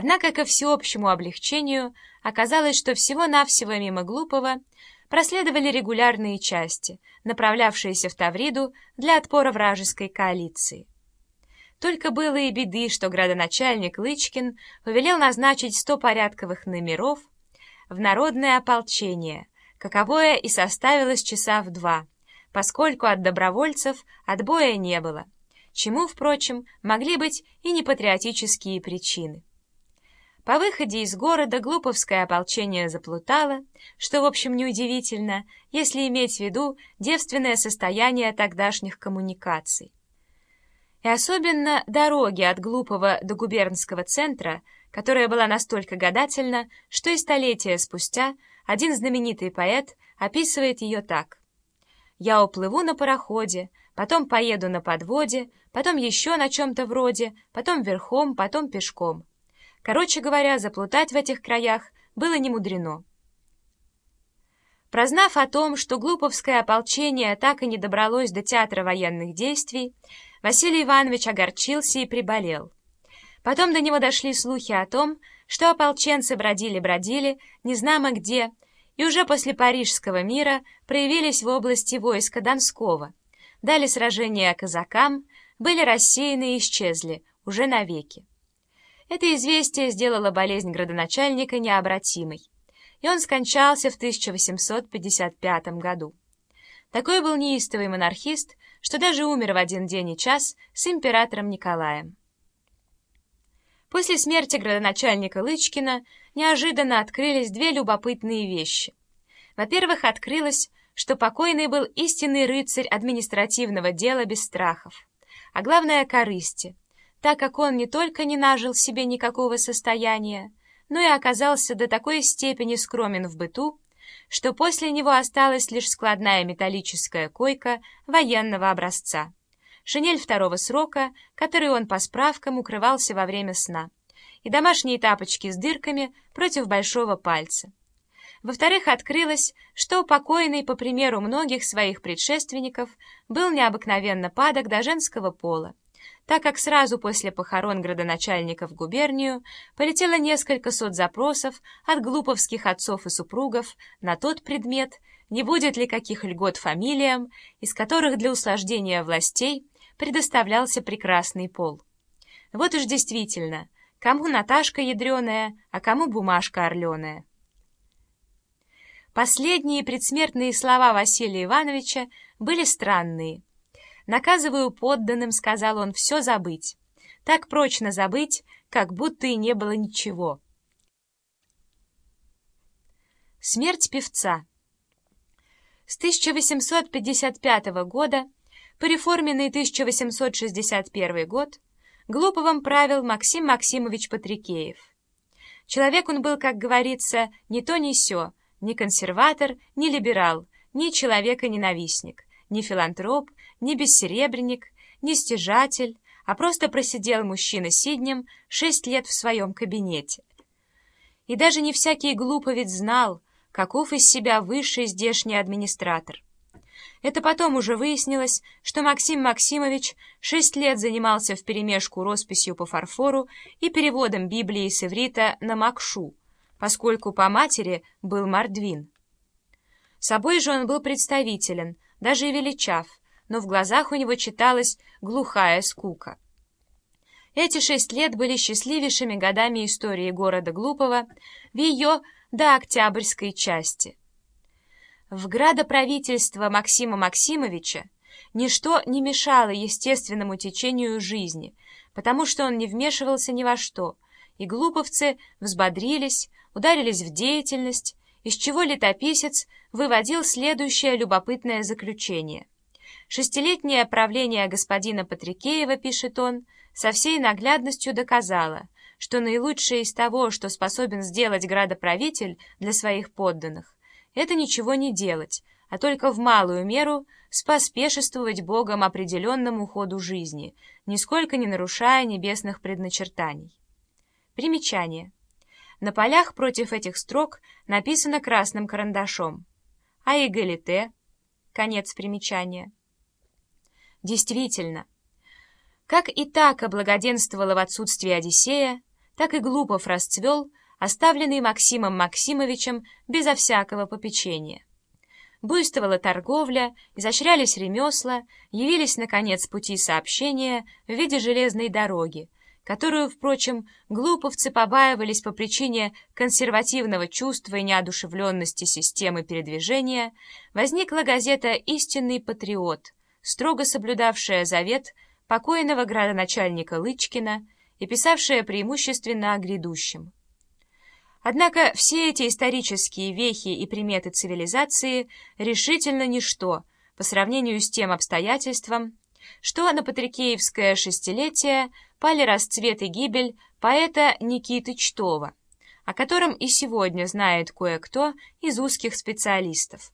Однако, ко всеобщему облегчению, оказалось, что всего-навсего мимо Глупого проследовали регулярные части, направлявшиеся в Тавриду для отпора вражеской коалиции. Только было и беды, что градоначальник Лычкин повелел назначить сто порядковых номеров в народное ополчение, каковое и составилось часа в два, поскольку от добровольцев отбоя не было, чему, впрочем, могли быть и непатриотические причины. По выходе из города глуповское ополчение заплутало, что, в общем, неудивительно, если иметь в виду девственное состояние тогдашних коммуникаций. И особенно дороги от Глупого до губернского центра, которая была настолько гадательна, что и столетия спустя один знаменитый поэт описывает ее так. «Я уплыву на пароходе, потом поеду на подводе, потом еще на чем-то вроде, потом верхом, потом пешком». Короче говоря, заплутать в этих краях было немудрено. Прознав о том, что глуповское ополчение так и не добралось до театра военных действий, Василий Иванович огорчился и приболел. Потом до него дошли слухи о том, что ополченцы бродили-бродили, незнамо где, и уже после Парижского мира проявились в области войска Донского, дали сражение казакам, были рассеяны и исчезли, уже навеки. Это известие сделало болезнь градоначальника необратимой, и он скончался в 1855 году. Такой был неистовый монархист, что даже умер в один день и час с императором Николаем. После смерти градоначальника Лычкина неожиданно открылись две любопытные вещи. Во-первых, открылось, что покойный был истинный рыцарь административного дела без страхов, а главное — корысти, так как он не только не нажил себе никакого состояния, но и оказался до такой степени скромен в быту, что после него осталась лишь складная металлическая койка военного образца, шинель второго срока, которой он по справкам укрывался во время сна, и домашние тапочки с дырками против большого пальца. Во-вторых, открылось, что покойный, по примеру многих своих предшественников, был необыкновенно падок до женского пола, так как сразу после похорон градоначальника в губернию полетело несколько сот запросов от глуповских отцов и супругов на тот предмет, не будет ли каких льгот фамилиям, из которых для услаждения властей предоставлялся прекрасный пол. Вот уж действительно, кому Наташка ядреная, а кому бумажка орленая. Последние предсмертные слова Василия Ивановича были странные — Наказываю подданным, сказал он, все забыть. Так прочно забыть, как будто и не было ничего. Смерть певца. С 1855 года по реформенный 1861 год Глуповым правил Максим Максимович Патрикеев. Человек он был, как говорится, ни то ни сё, ни консерватор, ни либерал, ни человека-ненавистник не филантроп, не бессеребренник, не стяжатель, а просто просидел мужчина сиднем шесть лет в своем кабинете. И даже не всякий глуповец знал, каков из себя высший здешний администратор. Это потом уже выяснилось, что Максим Максимович шесть лет занимался вперемешку росписью по фарфору и переводом Библии с иврита на макшу, поскольку по матери был мордвин. Собой же он был представителен – даже и величав, но в глазах у него читалась глухая скука. Эти шесть лет были счастливейшими годами истории города Глупого в ее дооктябрьской части. В градоправительство Максима Максимовича ничто не мешало естественному течению жизни, потому что он не вмешивался ни во что, и глуповцы взбодрились, ударились в деятельность, из чего летописец выводил следующее любопытное заключение. Шестилетнее правление господина Патрикеева, пишет он, со всей наглядностью доказало, что наилучшее из того, что способен сделать градоправитель для своих подданных, это ничего не делать, а только в малую меру споспешествовать Богом определенному ходу жизни, нисколько не нарушая небесных предначертаний. Примечание. На полях против этих строк написано красным карандашом. А эгалите? Конец примечания. Действительно, как и так облагоденствовала в отсутствии Одиссея, так и Глупов расцвел, оставленный Максимом Максимовичем безо всякого попечения. Буйствовала торговля, изощрялись ремесла, явились, наконец, пути сообщения в виде железной дороги, которую, впрочем, глуповцы побаивались по причине консервативного чувства и неодушевленности системы передвижения, возникла газета «Истинный патриот», строго соблюдавшая завет покойного градоначальника Лычкина и писавшая преимущественно о грядущем. Однако все эти исторические вехи и приметы цивилизации решительно ничто по сравнению с тем обстоятельством, что на Патрикеевское шестилетие пали расцвет и гибель поэта Никиты Чтова, о котором и сегодня знает кое-кто из узких специалистов.